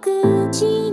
口